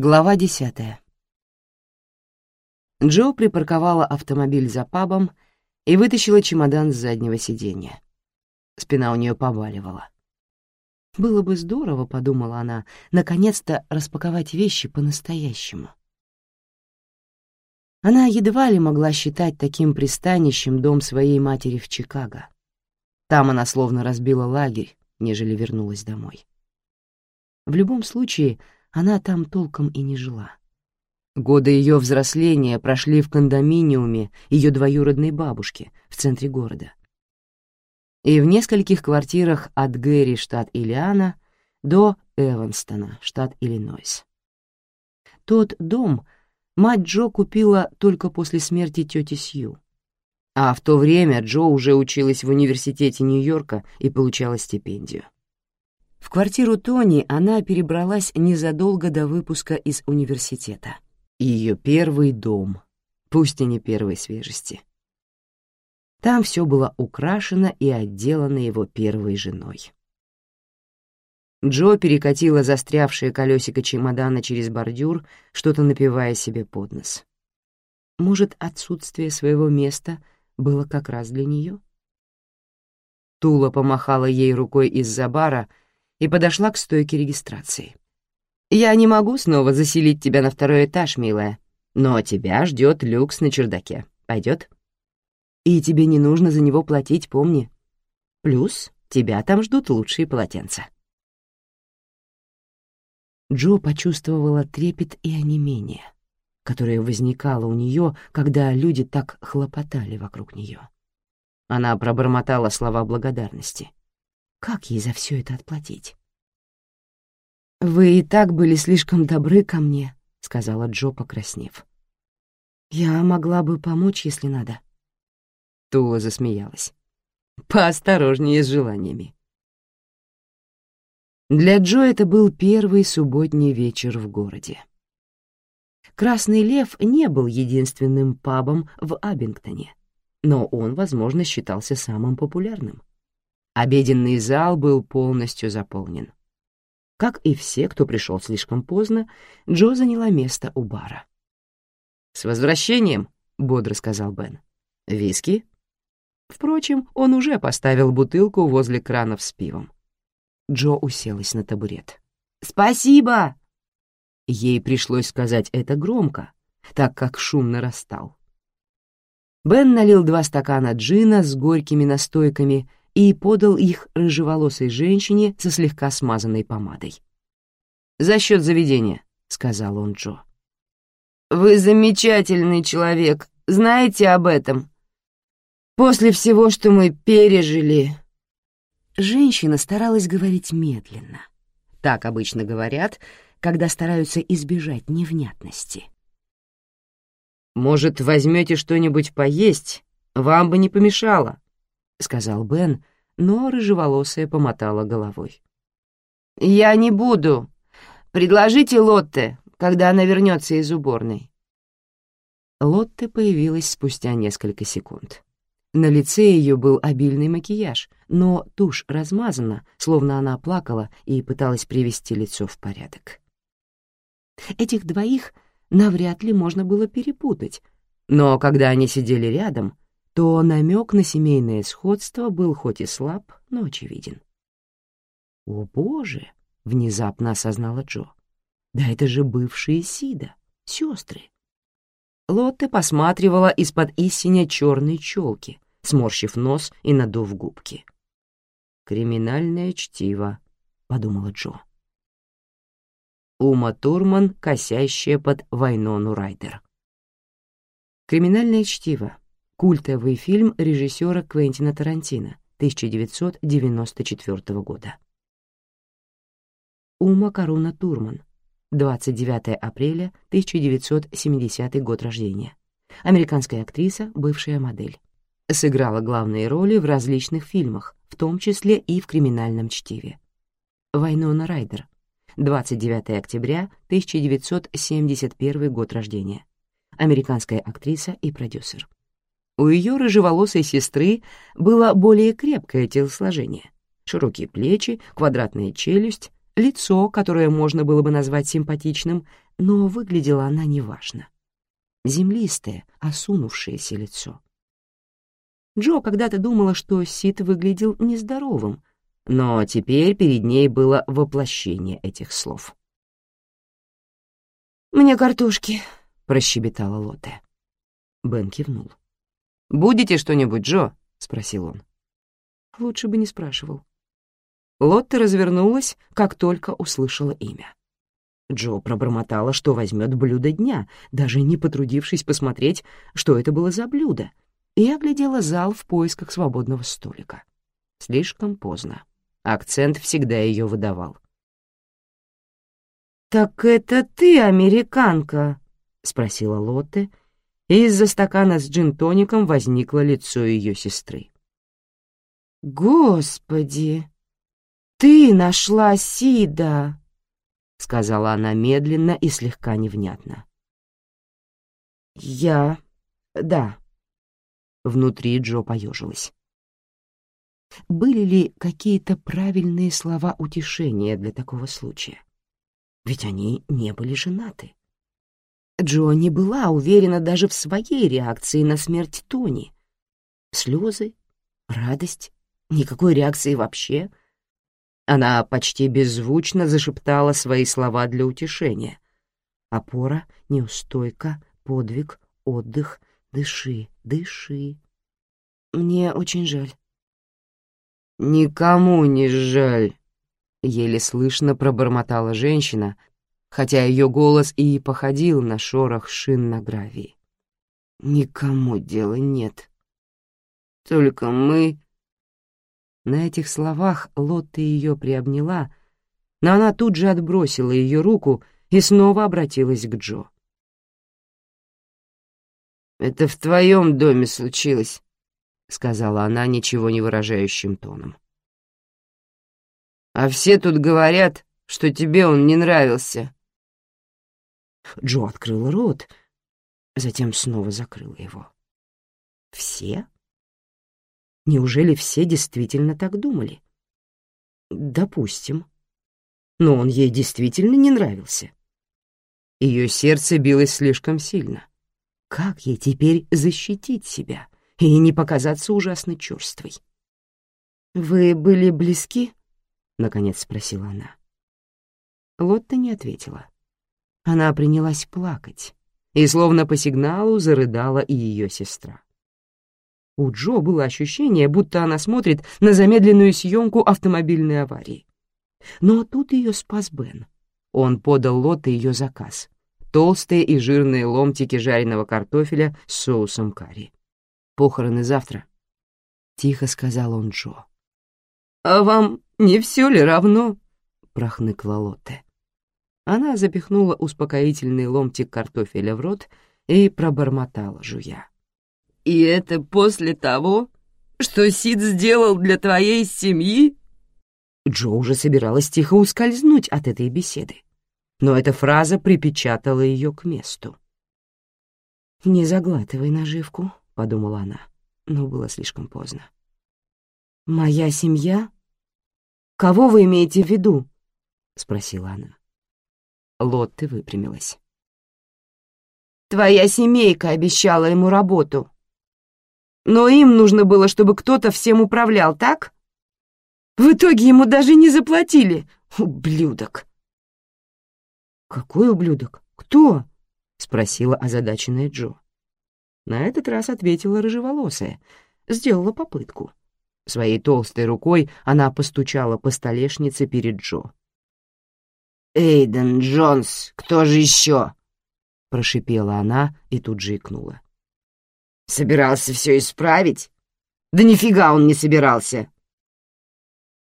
Глава десятая. Джо припарковала автомобиль за пабом и вытащила чемодан с заднего сиденья. Спина у нее побаливала. Было бы здорово, — подумала она, — наконец-то распаковать вещи по-настоящему. Она едва ли могла считать таким пристанищем дом своей матери в Чикаго. Там она словно разбила лагерь, нежели вернулась домой. В любом случае, она там толком и не жила. Годы ее взросления прошли в кондоминиуме ее двоюродной бабушки в центре города. И в нескольких квартирах от Гэри, штат Илиана, до Эванстона, штат Иллинойс. Тот дом мать Джо купила только после смерти тети Сью. А в то время Джо уже училась в университете Нью-Йорка и получала стипендию. В квартиру Тони она перебралась незадолго до выпуска из университета. Ее первый дом, пусть и не первой свежести. Там все было украшено и отделано его первой женой. Джо перекатила застрявшее колесико чемодана через бордюр, что-то напивая себе под нос. Может, отсутствие своего места было как раз для нее? Тула помахала ей рукой из-за бара и подошла к стойке регистрации. «Я не могу снова заселить тебя на второй этаж, милая, но тебя ждет люкс на чердаке. Пойдет? И тебе не нужно за него платить, помни. Плюс тебя там ждут лучшие полотенца». Джо почувствовала трепет и онемение, которое возникало у нее, когда люди так хлопотали вокруг нее. Она пробормотала слова благодарности. Как ей за все это отплатить? «Вы и так были слишком добры ко мне», — сказала Джо, покраснев. «Я могла бы помочь, если надо». Тула засмеялась. «Поосторожнее с желаниями». Для Джо это был первый субботний вечер в городе. «Красный лев» не был единственным пабом в Абингтоне, но он, возможно, считался самым популярным. Обеденный зал был полностью заполнен. Как и все, кто пришел слишком поздно, Джо заняла место у бара. «С возвращением», — бодро сказал Бен. «Виски?» Впрочем, он уже поставил бутылку возле кранов с пивом. Джо уселась на табурет. «Спасибо!» Ей пришлось сказать это громко, так как шум нарастал. Бен налил два стакана джина с горькими настойками и подал их рыжеволосой женщине со слегка смазанной помадой. «За счет заведения», — сказал он Джо. «Вы замечательный человек, знаете об этом? После всего, что мы пережили...» Женщина старалась говорить медленно. Так обычно говорят, когда стараются избежать невнятности. «Может, возьмете что-нибудь поесть? Вам бы не помешало», — сказал Бен, но рыжеволосая помотала головой. «Я не буду. Предложите Лотте, когда она вернется из уборной». Лотте появилась спустя несколько секунд. На лице ее был обильный макияж, но тушь размазана, словно она плакала и пыталась привести лицо в порядок. Этих двоих навряд ли можно было перепутать, но когда они сидели рядом, то намек на семейное сходство был хоть и слаб, но очевиден. «О, боже!» — внезапно осознала Джо. «Да это же бывшие Сида, сестры!» Лотте посматривала из-под истиня черной челки, сморщив нос и надув губки. «Криминальное чтиво», — подумала Джо. Ума Турман, косящая под Вайнону Райдер. «Криминальное чтиво» культовый фильм режиссера Квентина Тарантино 1994 года. Ума Каруна Турман, 29 апреля 1970 год рождения. Американская актриса, бывшая модель. Сыграла главные роли в различных фильмах, в том числе и в «Криминальном чтиве». Вайнона Райдер, 29 октября 1971 год рождения. Американская актриса и продюсер. У ее рыжеволосой сестры было более крепкое телосложение, широкие плечи, квадратная челюсть, лицо, которое можно было бы назвать симпатичным, но выглядела она неважно. Землистое, осунувшееся лицо. Джо когда-то думала, что Сид выглядел нездоровым, но теперь перед ней было воплощение этих слов. «Мне картошки», — прощебетала Лотте. Бен кивнул. «Будете что-нибудь, Джо?» — спросил он. Лучше бы не спрашивал. Лотта развернулась, как только услышала имя. Джо пробормотала, что возьмет блюдо дня, даже не потрудившись посмотреть, что это было за блюдо, и оглядела зал в поисках свободного столика. Слишком поздно. Акцент всегда ее выдавал. «Так это ты, американка?» — спросила Лотте, и из-за стакана с джин-тоником возникло лицо ее сестры. «Господи! Ты нашла Сида!» — сказала она медленно и слегка невнятно. «Я... да». Внутри Джо поежилась. Были ли какие-то правильные слова утешения для такого случая? Ведь они не были женаты. Джо не была уверена даже в своей реакции на смерть Тони. Слезы, радость, никакой реакции вообще — она почти беззвучно зашептала свои слова для утешения. Опора, неустойка, подвиг, отдых, дыши, дыши. Мне очень жаль. «Никому не жаль», — еле слышно пробормотала женщина, хотя ее голос и походил на шорох шин на гравии. «Никому дела нет. Только мы на этих словах Лотта ее приобняла, но она тут же отбросила ее руку и снова обратилась к Джо. «Это в твоем доме случилось», — сказала она ничего не выражающим тоном. «А все тут говорят, что тебе он не нравился». Джо открыла рот, затем снова закрыла его. «Все?» Неужели все действительно так думали? Допустим. Но он ей действительно не нравился. Ее сердце билось слишком сильно. Как ей теперь защитить себя и не показаться ужасно черствой? «Вы были близки?» — наконец спросила она. Лотта не ответила. Она принялась плакать, и словно по сигналу зарыдала и ее сестра. У Джо было ощущение, будто она смотрит на замедленную съемку автомобильной аварии. Но тут ее спас Бен. Он подал Лотте ее заказ. Толстые и жирные ломтики жареного картофеля с соусом карри. «Похороны завтра», — тихо сказал он Джо. «А вам не все ли равно?» — прохныкла Лотте. Она запихнула успокоительный ломтик картофеля в рот и пробормотала, жуя. И это после того, что Сид сделал для твоей семьи?» Джо уже собиралась тихо ускользнуть от этой беседы, но эта фраза припечатала ее к месту. «Не заглатывай наживку», — подумала она, но было слишком поздно. «Моя семья? Кого вы имеете в виду?» — спросила она. Лотте выпрямилась. «Твоя семейка обещала ему работу», но им нужно было, чтобы кто-то всем управлял, так? В итоге ему даже не заплатили. Ублюдок. «Какой ублюдок? Кто?» — спросила озадаченная Джо. На этот раз ответила рыжеволосая, сделала попытку. Своей толстой рукой она постучала по столешнице перед Джо. «Эйден Джонс, кто же еще?» — прошипела она и тут же икнула. Собирался все исправить? Да нифига он не собирался.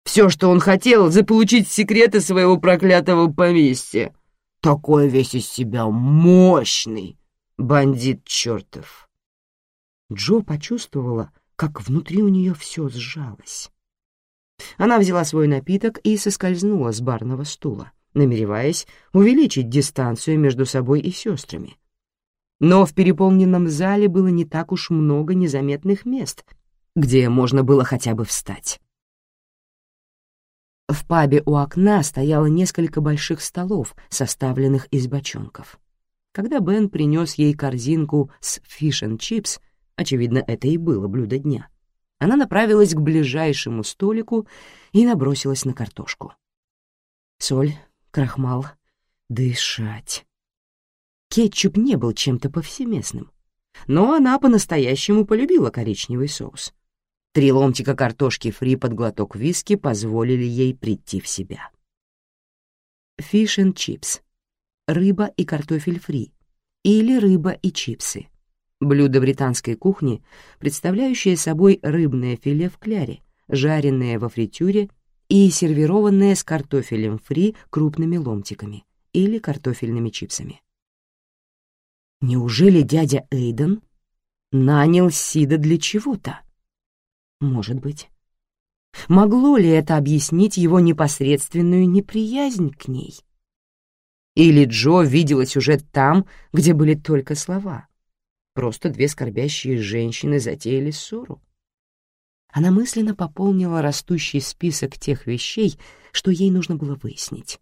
Все, что он хотел, заполучить секреты своего проклятого поместья. Такой весь из себя мощный бандит чертов. Джо почувствовала, как внутри у нее все сжалось. Она взяла свой напиток и соскользнула с барного стула, намереваясь увеличить дистанцию между собой и сестрами, но в переполненном зале было не так уж много незаметных мест, где можно было хотя бы встать. В пабе у окна стояло несколько больших столов, составленных из бочонков. Когда Бен принес ей корзинку с фиш-н-чипс, очевидно, это и было блюдо дня, она направилась к ближайшему столику и набросилась на картошку. Соль, крахмал, дышать. Кетчуп не был чем-то повсеместным, но она по-настоящему полюбила коричневый соус. Три ломтика картошки фри под глоток виски позволили ей прийти в себя. Фиш and чипс. Рыба и картофель фри. Или рыба и чипсы. Блюдо британской кухни, представляющее собой рыбное филе в кляре, жареное во фритюре и сервированное с картофелем фри крупными ломтиками или картофельными чипсами. Неужели дядя Эйден нанял Сида для чего-то? Может быть. Могло ли это объяснить его непосредственную неприязнь к ней? Или Джо видела сюжет там, где были только слова? Просто две скорбящие женщины затеяли ссору. Она мысленно пополнила растущий список тех вещей, что ей нужно было выяснить.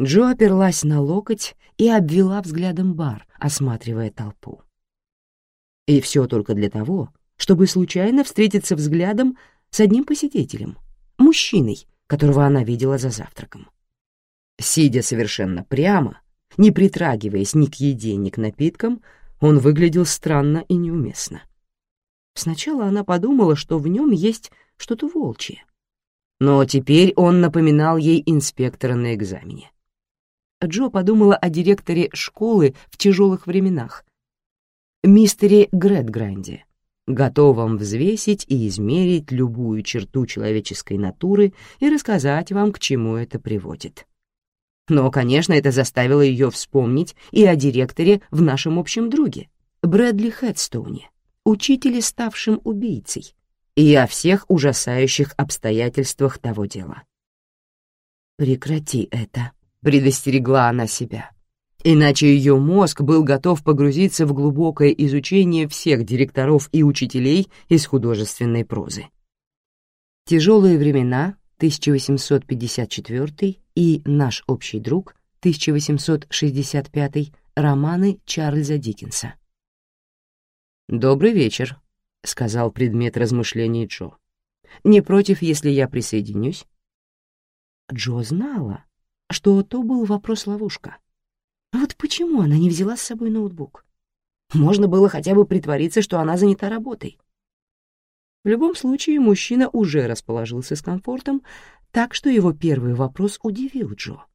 Джо оперлась на локоть и обвела взглядом бар, осматривая толпу. И все только для того, чтобы случайно встретиться взглядом с одним посетителем, мужчиной, которого она видела за завтраком. Сидя совершенно прямо, не притрагиваясь ни к еде, ни к напиткам, он выглядел странно и неуместно. Сначала она подумала, что в нем есть что-то волчье. Но теперь он напоминал ей инспектора на экзамене. Джо подумала о директоре школы в тяжелых временах, мистере Грэдгранде, готовом взвесить и измерить любую черту человеческой натуры и рассказать вам, к чему это приводит. Но, конечно, это заставило ее вспомнить и о директоре в нашем общем друге, Брэдли Хедстоуне, учителе, ставшем убийцей, и о всех ужасающих обстоятельствах того дела. «Прекрати это», — предостерегла она себя. Иначе ее мозг был готов погрузиться в глубокое изучение всех директоров и учителей из художественной прозы. Тяжелые времена 1854 и «Наш общий друг» 1865 романы Чарльза Диккенса. «Добрый вечер», — сказал предмет размышлений Джо. «Не против, если я присоединюсь?» Джо знала, что то был вопрос-ловушка. Вот почему она не взяла с собой ноутбук? Можно было хотя бы притвориться, что она занята работой. В любом случае, мужчина уже расположился с комфортом, так что его первый вопрос удивил Джо.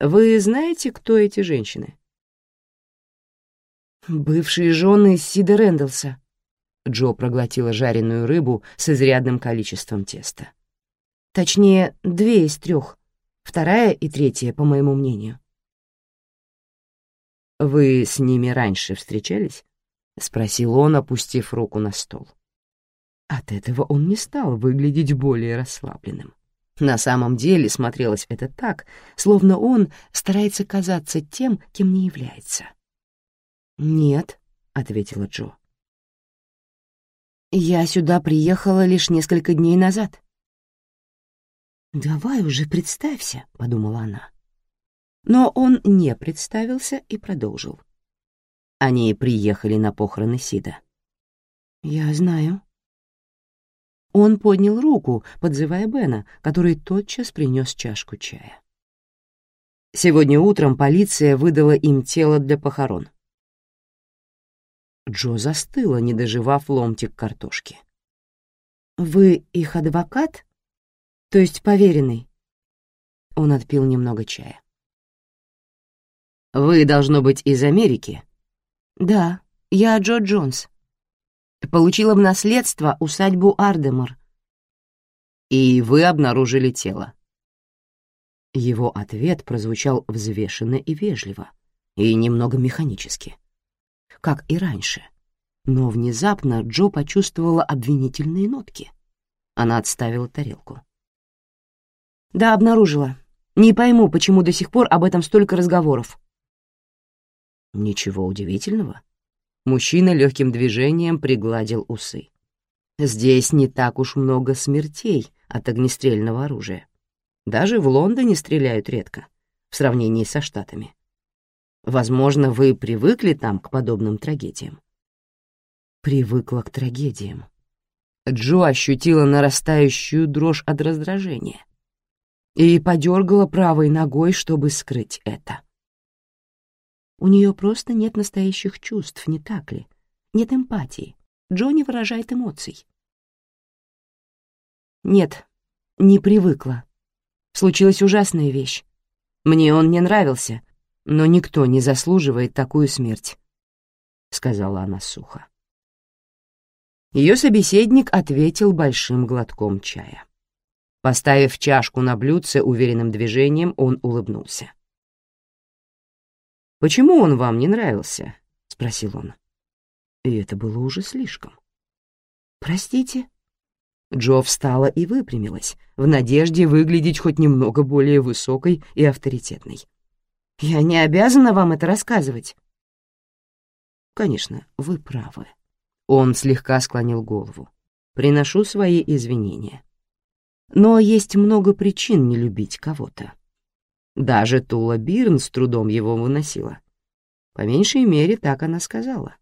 «Вы знаете, кто эти женщины?» «Бывшие жены Сида Рэндалса». Джо проглотила жареную рыбу с изрядным количеством теста. Точнее, две из трех, вторая и третья, по моему мнению. «Вы с ними раньше встречались?» — спросил он, опустив руку на стол. От этого он не стал выглядеть более расслабленным. На самом деле смотрелось это так, словно он старается казаться тем, кем не является. «Нет», — ответила Джо. «Я сюда приехала лишь несколько дней назад». «Давай уже представься», — подумала она. Но он не представился и продолжил. Они приехали на похороны Сида. «Я знаю», он поднял руку, подзывая Бена, который тотчас принес чашку чая. Сегодня утром полиция выдала им тело для похорон. Джо застыла, не доживав ломтик картошки. «Вы их адвокат? То есть поверенный?» Он отпил немного чая. «Вы, должно быть, из Америки?» «Да, я Джо Джонс. Получила в наследство усадьбу Ардемор. И вы обнаружили тело. Его ответ прозвучал взвешенно и вежливо, и немного механически. Как и раньше. Но внезапно Джо почувствовала обвинительные нотки. Она отставила тарелку. «Да, обнаружила. Не пойму, почему до сих пор об этом столько разговоров». «Ничего удивительного», Мужчина легким движением пригладил усы. Здесь не так уж много смертей, от огнестрельного оружия. Даже в Лондоне стреляют редко, в сравнении со Штатами. Возможно, вы привыкли там к подобным трагедиям. Привыкла к трагедиям. Джо ощутила нарастающую дрожь от раздражения и подергала правой ногой, чтобы скрыть это. У нее просто нет настоящих чувств, не так ли? Нет эмпатии. Джо не выражает эмоций. Нет, не привыкла. Случилась ужасная вещь. Мне он не нравился, но никто не заслуживает такую смерть, — сказала она сухо. Ее собеседник ответил большим глотком чая. Поставив чашку на блюдце уверенным движением, он улыбнулся. «Почему он вам не нравился?» — спросил он. И это было уже слишком. «Простите?» Джо встала и выпрямилась, в надежде выглядеть хоть немного более высокой и авторитетной. «Я не обязана вам это рассказывать». «Конечно, вы правы». Он слегка склонил голову. «Приношу свои извинения. Но есть много причин не любить кого-то. Даже Тула Бирн с трудом его выносила. По меньшей мере, так она сказала.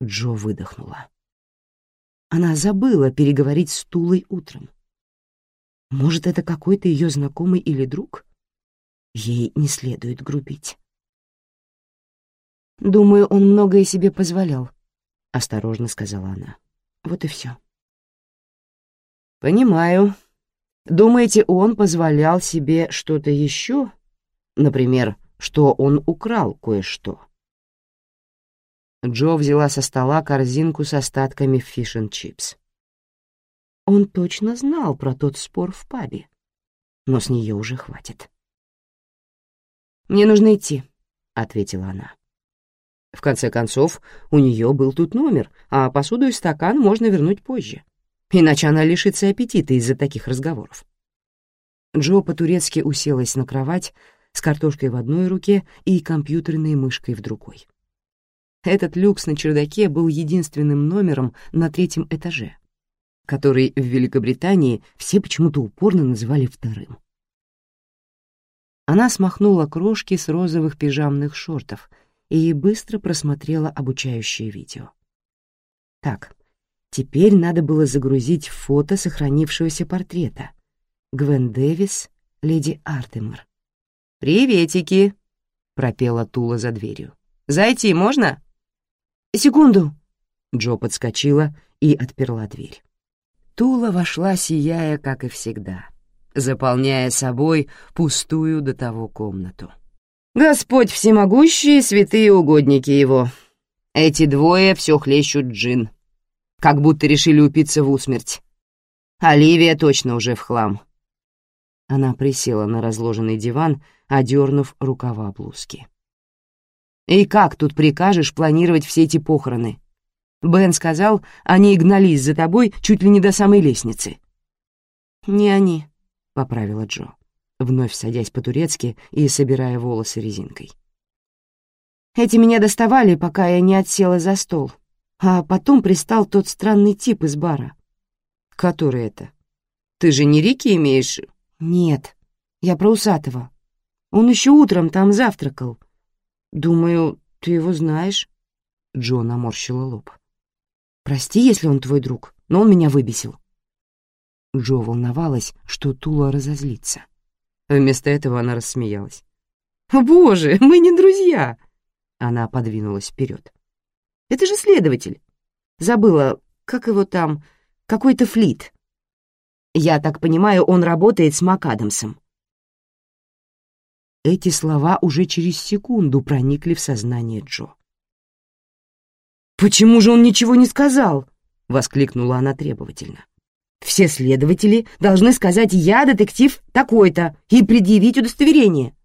Джо выдохнула. Она забыла переговорить с Тулой утром. Может, это какой-то ее знакомый или друг? Ей не следует грубить. «Думаю, он многое себе позволял», — осторожно сказала она. «Вот и все». «Понимаю. Думаете, он позволял себе что-то еще? Например, что он украл кое-что?» Джо взяла со стола корзинку с остатками фиш-н-чипс. Он точно знал про тот спор в пабе, но с нее уже хватит. «Мне нужно идти», — ответила она. В конце концов, у нее был тут номер, а посуду и стакан можно вернуть позже. Иначе она лишится аппетита из-за таких разговоров. Джо по-турецки уселась на кровать с картошкой в одной руке и компьютерной мышкой в другой. Этот люкс на чердаке был единственным номером на третьем этаже, который в Великобритании все почему-то упорно называли вторым. Она смахнула крошки с розовых пижамных шортов и быстро просмотрела обучающее видео. Так, теперь надо было загрузить фото сохранившегося портрета. Гвен Дэвис, леди Артемер. «Приветики!» — пропела Тула за дверью. «Зайти можно?» «Секунду!» Джо подскочила и отперла дверь. Тула вошла, сияя, как и всегда, заполняя собой пустую до того комнату. «Господь всемогущий, святые угодники его! Эти двое все хлещут джин, как будто решили упиться в усмерть. Оливия точно уже в хлам». Она присела на разложенный диван, одернув рукава блузки. И как тут прикажешь планировать все эти похороны? Бен сказал, они гнались за тобой чуть ли не до самой лестницы. «Не они», — поправила Джо, вновь садясь по-турецки и собирая волосы резинкой. «Эти меня доставали, пока я не отсела за стол, а потом пристал тот странный тип из бара». «Который это? Ты же не Рики имеешь?» «Нет, я про усатого. Он еще утром там завтракал, «Думаю, ты его знаешь?» Джо наморщила лоб. «Прости, если он твой друг, но он меня выбесил». Джо волновалась, что Тула разозлится. Вместо этого она рассмеялась. «Боже, мы не друзья!» Она подвинулась вперед. «Это же следователь. Забыла, как его там, какой-то флит. Я так понимаю, он работает с МакАдамсом. Эти слова уже через секунду проникли в сознание Джо. «Почему же он ничего не сказал?» — воскликнула она требовательно. «Все следователи должны сказать «я детектив такой-то» и предъявить удостоверение».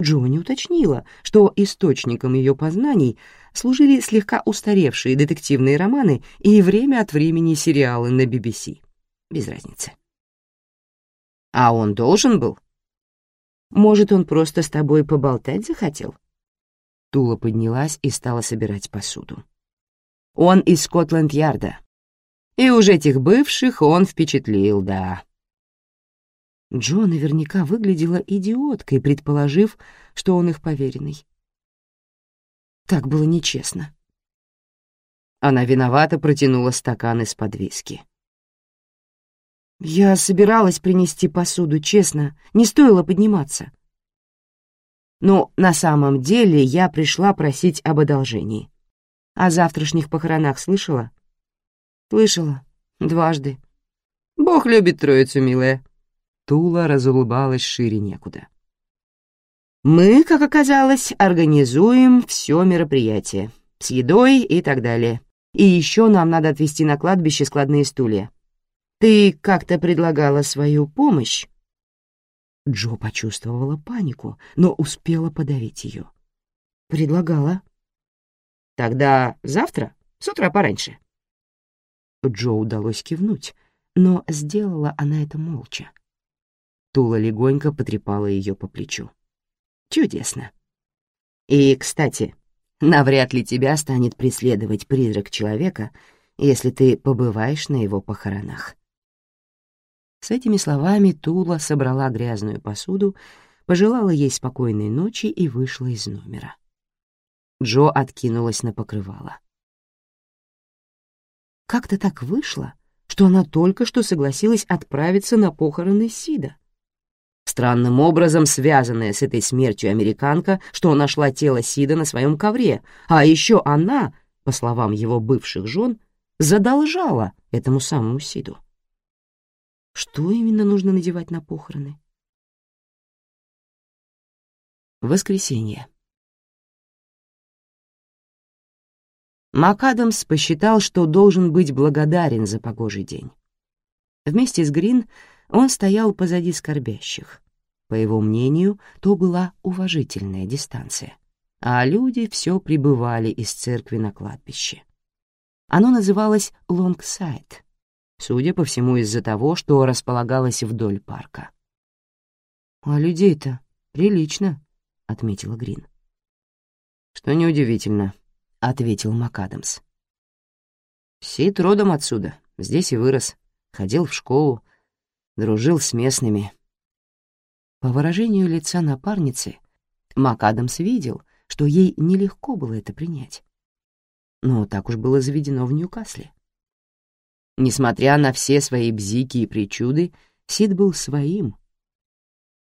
Джо не уточнила, что источником ее познаний служили слегка устаревшие детективные романы и время от времени сериалы на BBC. Без разницы. «А он должен был?» Может, он просто с тобой поболтать захотел?» Тула поднялась и стала собирать посуду. «Он из Скотланд-Ярда. И уж этих бывших он впечатлил, да. Джо наверняка выглядела идиоткой, предположив, что он их поверенный. Так было нечестно. Она виновато протянула стакан из-под виски. «Я собиралась принести посуду, честно, не стоило подниматься». «Но на самом деле я пришла просить об одолжении. О завтрашних похоронах слышала?» «Слышала. Дважды». «Бог любит троицу, милая». Тула разулыбалась шире некуда. «Мы, как оказалось, организуем все мероприятие. С едой и так далее. И еще нам надо отвезти на кладбище складные стулья. Ты как-то предлагала свою помощь?» Джо почувствовала панику, но успела подавить ее. «Предлагала». «Тогда завтра, с утра пораньше». Джо удалось кивнуть, но сделала она это молча. Тула легонько потрепала ее по плечу. «Чудесно. И, кстати, навряд ли тебя станет преследовать призрак человека, если ты побываешь на его похоронах». С этими словами Тула собрала грязную посуду, пожелала ей спокойной ночи и вышла из номера. Джо откинулась на покрывало. Как-то так вышло, что она только что согласилась отправиться на похороны Сида. Странным образом связанная с этой смертью американка, что нашла тело Сида на своем ковре, а еще она, по словам его бывших жен, задолжала этому самому Сиду. Что именно нужно надевать на похороны? Воскресенье. МакАдамс посчитал, что должен быть благодарен за погожий день. Вместе с Грин он стоял позади скорбящих. По его мнению, то была уважительная дистанция, а люди все прибывали из церкви на кладбище. Оно называлось Лонгсайд, судя по всему из-за того, что располагалось вдоль парка. «А людей-то прилично», — отметила Грин. «Что неудивительно», — ответил МакАдамс. «Сид родом отсюда, здесь и вырос, ходил в школу, дружил с местными». По выражению лица напарницы, МакАдамс видел, что ей нелегко было это принять. Но так уж было заведено в Ньюкасле. Несмотря на все свои бзики и причуды, Сид был своим.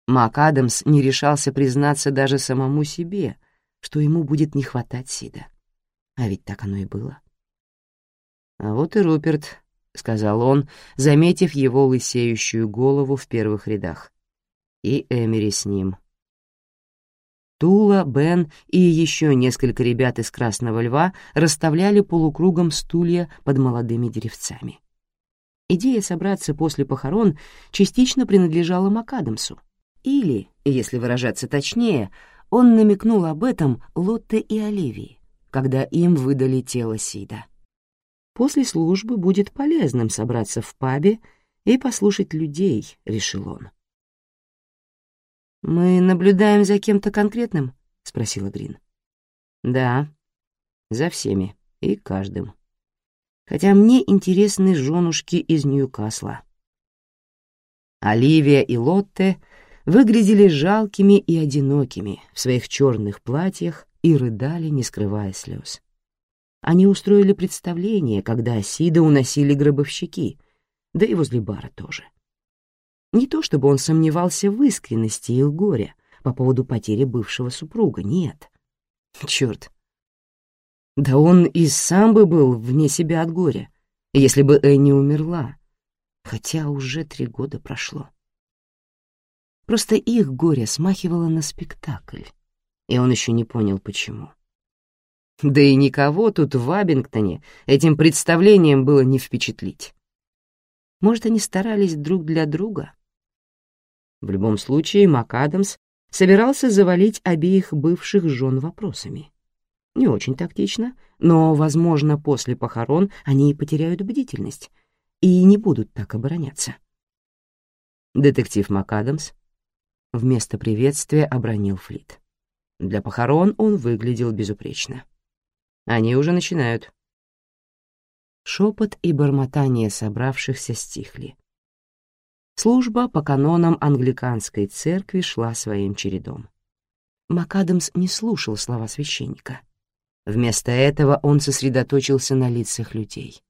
Мак Адамс не решался признаться даже самому себе, что ему будет не хватать Сида. А ведь так оно и было. «А вот и Руперт», — сказал он, заметив его лысеющую голову в первых рядах. «И Эмери с ним». Тула, Бен и еще несколько ребят из «Красного льва» расставляли полукругом стулья под молодыми деревцами. Идея собраться после похорон частично принадлежала МакАдамсу. Или, если выражаться точнее, он намекнул об этом Лотте и Оливии, когда им выдали тело Сида. После службы будет полезным собраться в пабе и послушать людей, решил он. «Мы наблюдаем за кем-то конкретным?» — спросила Грин. «Да, за всеми и каждым. Хотя мне интересны женушки из Ньюкасла». Оливия и Лотте выглядели жалкими и одинокими в своих черных платьях и рыдали, не скрывая слез. Они устроили представление, когда Сида уносили гробовщики, да и возле бара тоже. Не то чтобы он сомневался в искренности их горя по поводу потери бывшего супруга, нет. Черт. Да он и сам бы был вне себя от горя, если бы Энни умерла, хотя уже три года прошло. Просто их горе смахивало на спектакль, и он еще не понял, почему. Да и никого тут в Абингтоне этим представлением было не впечатлить. Может, они старались друг для друга? В любом случае, МакАдамс собирался завалить обеих бывших жен вопросами. Не очень тактично, но, возможно, после похорон они потеряют бдительность и не будут так обороняться. Детектив МакАдамс вместо приветствия обронил Флит. Для похорон он выглядел безупречно. Они уже начинают. Шепот и бормотание собравшихся стихли. Служба по канонам англиканской церкви шла своим чередом. МакАдамс не слушал слова священника. Вместо этого он сосредоточился на лицах людей.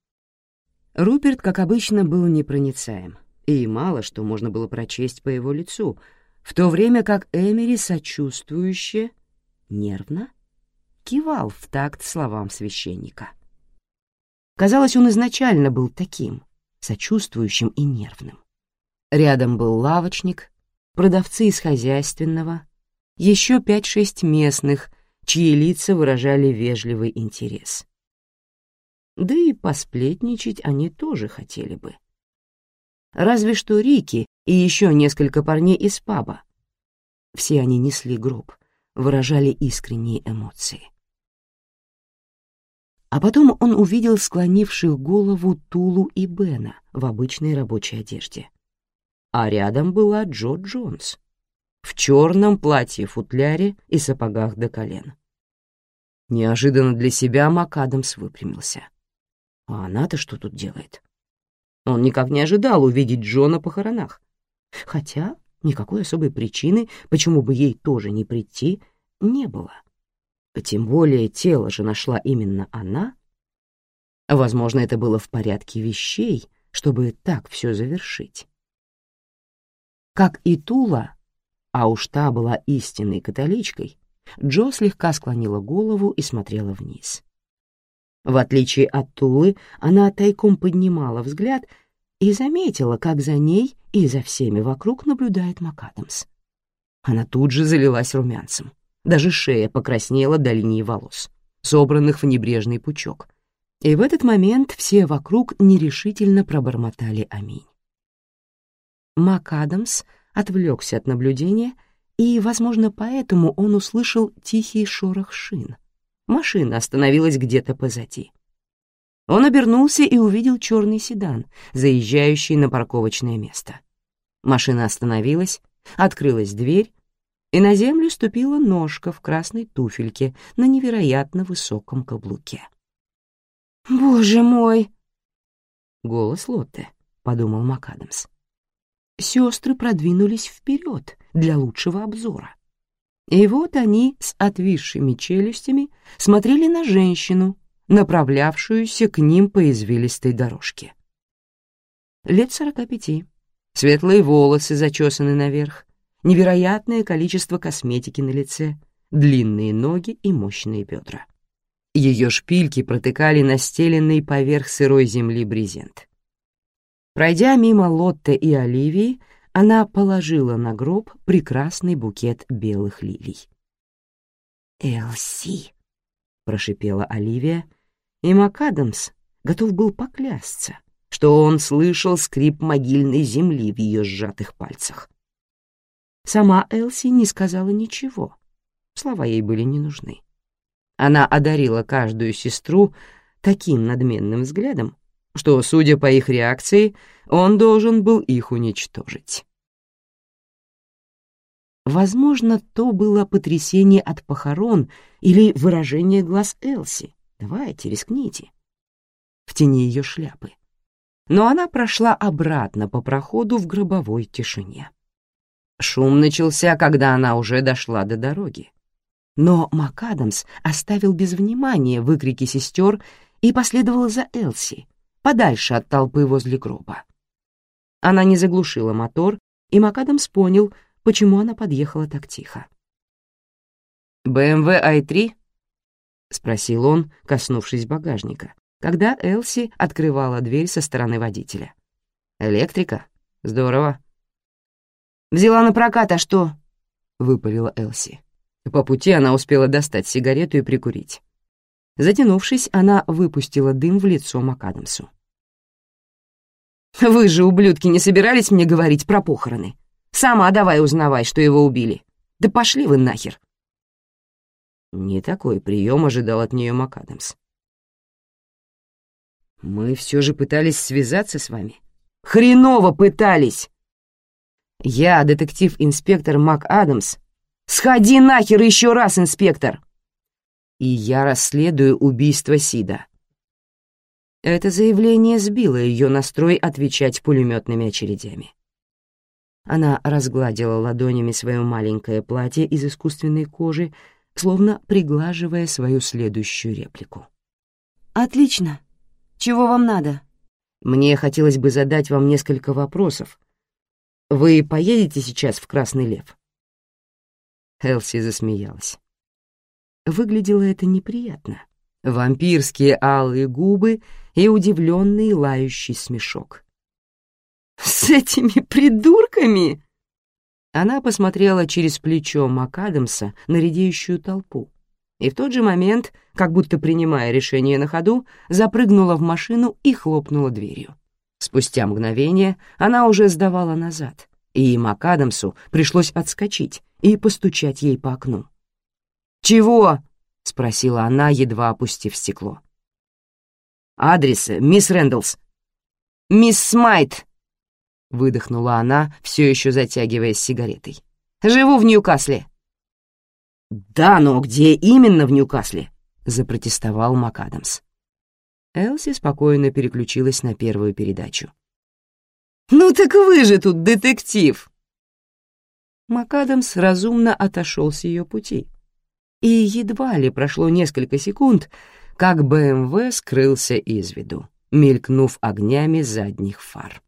Руперт, как обычно, был непроницаем, и мало что можно было прочесть по его лицу, в то время как Эмери сочувствующе, нервно, кивал в такт словам священника. Казалось, он изначально был таким, сочувствующим и нервным. Рядом был лавочник, продавцы из хозяйственного, еще пять-шесть местных, чьи лица выражали вежливый интерес. Да и посплетничать они тоже хотели бы. Разве что Рики и еще несколько парней из паба. Все они несли гроб, выражали искренние эмоции. А потом он увидел склонивших голову Тулу и Бена в обычной рабочей одежде. А рядом была Джо Джонс в черном платье-футляре и сапогах до колен. Неожиданно для себя МакАдамс выпрямился. А она-то что тут делает? Он никак не ожидал увидеть Джо на похоронах. Хотя никакой особой причины, почему бы ей тоже не прийти, не было. — тем более тело же нашла именно она. Возможно, это было в порядке вещей, чтобы так все завершить. Как и Тула, а уж та была истинной католичкой, Джо слегка склонила голову и смотрела вниз. В отличие от Тулы, она тайком поднимала взгляд и заметила, как за ней и за всеми вокруг наблюдает МакАдамс. Она тут же залилась румянцем. Даже шея покраснела до линии волос, собранных в небрежный пучок. И в этот момент все вокруг нерешительно пробормотали «Аминь». Мак Адамс отвлекся от наблюдения, и, возможно, поэтому он услышал тихий шорох шин. Машина остановилась где-то позади. Он обернулся и увидел черный седан, заезжающий на парковочное место. Машина остановилась, открылась дверь, и на землю ступила ножка в красной туфельке на невероятно высоком каблуке. «Боже мой!» «Голос Лотте», — подумал МакАдамс. Сестры продвинулись вперед для лучшего обзора. И вот они с отвисшими челюстями смотрели на женщину, направлявшуюся к ним по извилистой дорожке. Лет сорока пяти, светлые волосы зачесаны наверх, невероятное количество косметики на лице, длинные ноги и мощные бедра. Ее шпильки протыкали настеленный поверх сырой земли брезент. Пройдя мимо Лотте и Оливии, она положила на гроб прекрасный букет белых лилий. «Элси!» — прошипела Оливия, и МакАдамс готов был поклясться, что он слышал скрип могильной земли в ее сжатых пальцах. Сама Элси не сказала ничего. Слова ей были не нужны. Она одарила каждую сестру таким надменным взглядом, что, судя по их реакции, он должен был их уничтожить. Возможно, то было потрясение от похорон или выражение глаз Элси. Давайте, рискните. В тени ее шляпы. Но она прошла обратно по проходу в гробовой тишине. Шум начался, когда она уже дошла до дороги. Но МакАдамс оставил без внимания выкрики сестер и последовал за Элси, подальше от толпы возле гроба. Она не заглушила мотор, и МакАдамс понял, почему она подъехала так тихо. «БМВ i3?» — спросил он, коснувшись багажника, когда Элси открывала дверь со стороны водителя. «Электрика? Здорово. Взяла на прокат, а что?» — выпалила Элси. По пути она успела достать сигарету и прикурить. Затянувшись, она выпустила дым в лицо МакАдамсу. «Вы же, ублюдки, не собирались мне говорить про похороны? Сама давай узнавай, что его убили. Да пошли вы нахер!» Не такой прием ожидал от нее МакАдамс. «Мы все же пытались связаться с вами». «Хреново пытались!» Я детектив-инспектор Мак Адамс. Сходи нахер еще раз, инспектор! И я расследую убийство Сида. Это заявление сбило ее настрой отвечать пулеметными очередями. Она разгладила ладонями свое маленькое платье из искусственной кожи, словно приглаживая свою следующую реплику. «Отлично. Чего вам надо?» «Мне хотелось бы задать вам несколько вопросов. Вы поедете сейчас в Красный Лев?» Элси засмеялась. Выглядело это неприятно. Вампирские алые губы и удивленный лающий смешок. «С этими придурками?» Она посмотрела через плечо МакАдамса на редеющую толпу и в тот же момент, как будто принимая решение на ходу, запрыгнула в машину и хлопнула дверью. Спустя мгновение она уже сдавала назад, и МакАдамсу пришлось отскочить и постучать ей по окну. «Чего?» — спросила она, едва опустив стекло. «Адрес, мисс Рэндаллс». «Мисс Смайт!» — выдохнула она, все еще затягиваясь сигаретой. «Живу в Ньюкасле». «Да, но где именно в Ньюкасле?» — запротестовал МакАдамс. Элси спокойно переключилась на первую передачу. «Ну так вы же тут детектив!» МакАдамс разумно отошел с ее пути. И едва ли прошло несколько секунд, как БМВ скрылся из виду, мелькнув огнями задних фар.